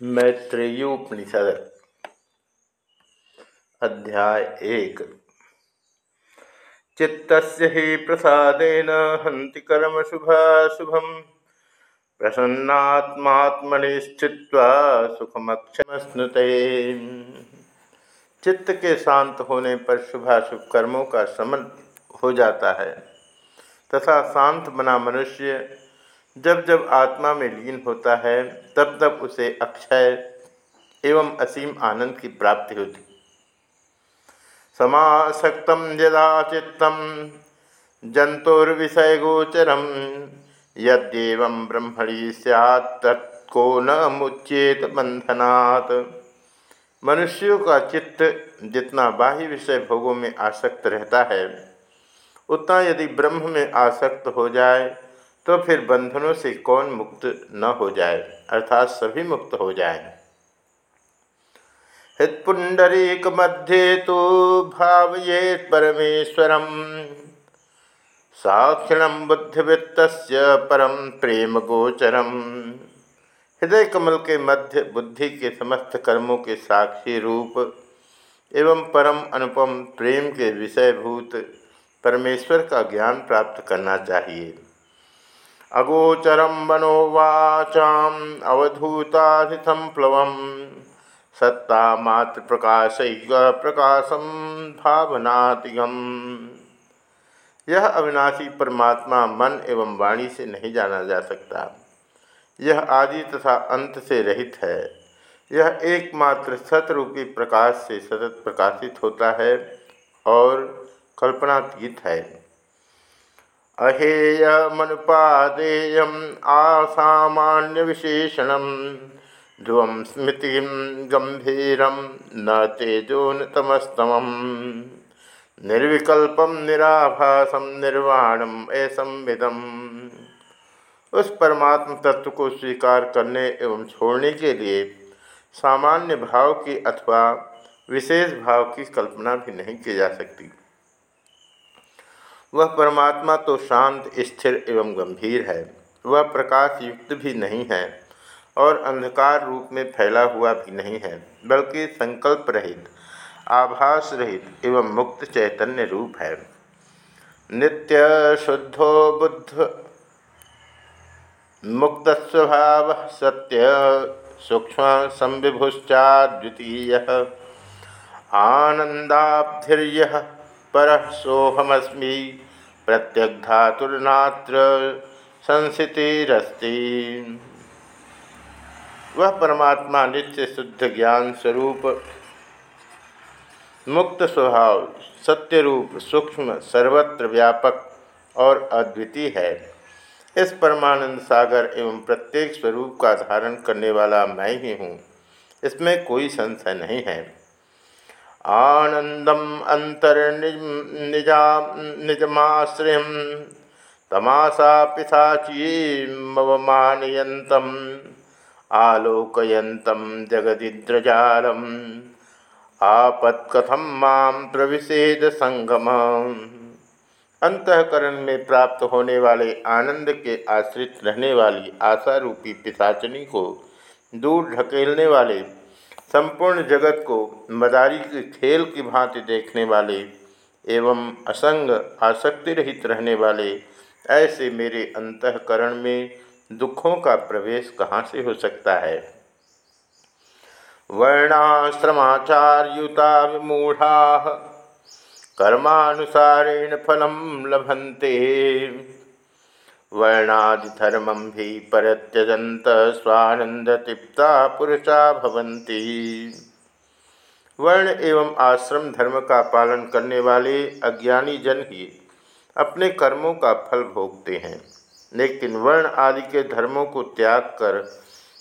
मैत्रेयोपनिषद, अध्याय एक। चित्त ही प्रसादेन हंति कर्म शुभाशुभम। प्रसन्नात्मात्मनि स्थित्वा सुखमक्षमस्नुते। चित्त के शांत होने पर शुभाशुभ कर्मों का समन हो जाता है, तथा शांत बना मनुष्य जब जब आत्मा में लीन होता है, तब तब उसे अक्षय एवं असीम आनंद की प्राप्ति होती। समासक्त यदा चित्त जंतुर्विषय गोचरम यद्यव ब्रह्मणी सैत्को न मुच्येत बंधनात् मनुष्यों का चित्त जितना बाह्य विषय भोगों में आसक्त रहता है, उतना यदि ब्रह्म में आसक्त हो जाए तो फिर बंधनों से कौन मुक्त न हो जाए, अर्थात सभी मुक्त हो जाए। हृत्पुंडरीक मध्य तो भावये परमेश्वरम। साक्षिण बुद्धिवृत्त परम प्रेम गोचरम। हृदय कमल के मध्य बुद्धि के समस्त कर्मों के साक्षी रूप एवं परम अनुपम प्रेम के विषयभूत परमेश्वर का ज्ञान प्राप्त करना चाहिए। अगोचरम मनोवाचाम अवधूताधिसंप्लव सत्ता मात्र प्रकाश प्रकाशम भावनातिगम यह अविनाशी परमात्मा मन एवं वाणी से नहीं जाना जा सकता। यह आदि तथा अंत से रहित है। यह एकमात्र सतरूपी प्रकाश से सतत प्रकाशित होता है और कल्पनातीत है। अहेयमनुपादेय आसामान्य विशेषण ध्रुव स्मृति गंभीर न तेजो न तमस्तम निर्विकल्पम निराभासम निर्वाणम असंविदम उस परमात्म तत्व को स्वीकार करने एवं छोड़ने के लिए सामान्य भाव की अथवा विशेष भाव की कल्पना भी नहीं की जा सकती। वह परमात्मा तो शांत, स्थिर एवं गंभीर है। वह प्रकाश युक्त भी नहीं है और अंधकार रूप में फैला हुआ भी नहीं है, बल्कि संकल्प रहित, आभास रहित एवं मुक्त चैतन्य रूप है। नित्य शुद्धो बुद्ध मुक्त स्वभाव सत्य, सूक्ष्म संविभुश्चाद्वितीय, आनंदाब्धिर्य। पर सोहमस्मी प्रत्यग्धातुर्नात्र संसितिरस्ति। वह परमात्मा नित्य शुद्ध ज्ञान स्वरूप, मुक्त स्वभाव, सत्य रूप, सूक्ष्म, सर्वत्र व्यापक और अद्वितीय है। इस परमानंद सागर एवं प्रत्येक स्वरूप का धारण करने वाला मैं ही हूँ। इसमें कोई संशय नहीं है। आनंदम अंतर्निजा निजमाश्रय तमाशा पिशाचीमवमानयन्तम् आलोकयन्तम जगदिद्रजालम आपत्कथम माँ प्रविषेद संगम। अंतकरण में प्राप्त होने वाले आनंद के आश्रित रहने वाली आशा रूपी पिशाचनी को दूर ढकेलने वाले संपूर्ण जगत को मदारी के खेल की भांति देखने वाले एवं असंग आसक्ति रहित रहने वाले ऐसे मेरे अंतकरण में दुखों का प्रवेश कहाँ से हो सकता है? वर्णाश्रमाचार्युता विमूढ़ा कर्मानुसारेण फलम लभंते वर्णादिधर्मम भी परत्यजंत स्वानंद तिप्ता पुरुषा भवंती वर्ण एवं आश्रम धर्म का पालन करने वाले अज्ञानी जन ही अपने कर्मों का फल भोगते हैं। लेकिन वर्ण आदि के धर्मों को त्याग कर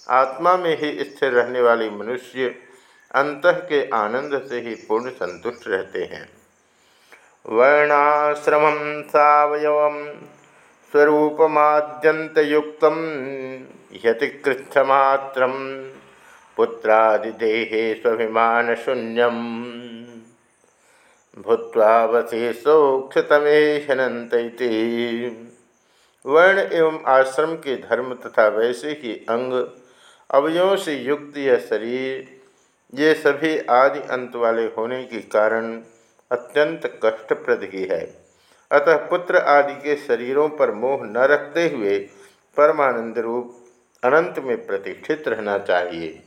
आत्मा में ही स्थिर रहने वाले मनुष्य अंत के आनंद से ही पूर्ण संतुष्ट रहते हैं। वर्णाश्रम सवयव स्वरूपमाद्यंतयुक्त यतिकृष्ठमात्र पुत्रादिदेहे स्वाभिमान शून्यम भूत्वावशेषोक्षतमे हनंत वर्ण एवं आश्रम के धर्म तथा वैसे ही अंग अवयों से युक्त यह शरीर, ये सभी आदि अंत वाले होने के कारण अत्यंत कष्टप्रद ही है। अतः पुत्र आदि के शरीरों पर मोह न रखते हुए परमानंद रूप अनंत में प्रतिष्ठित रहना चाहिए।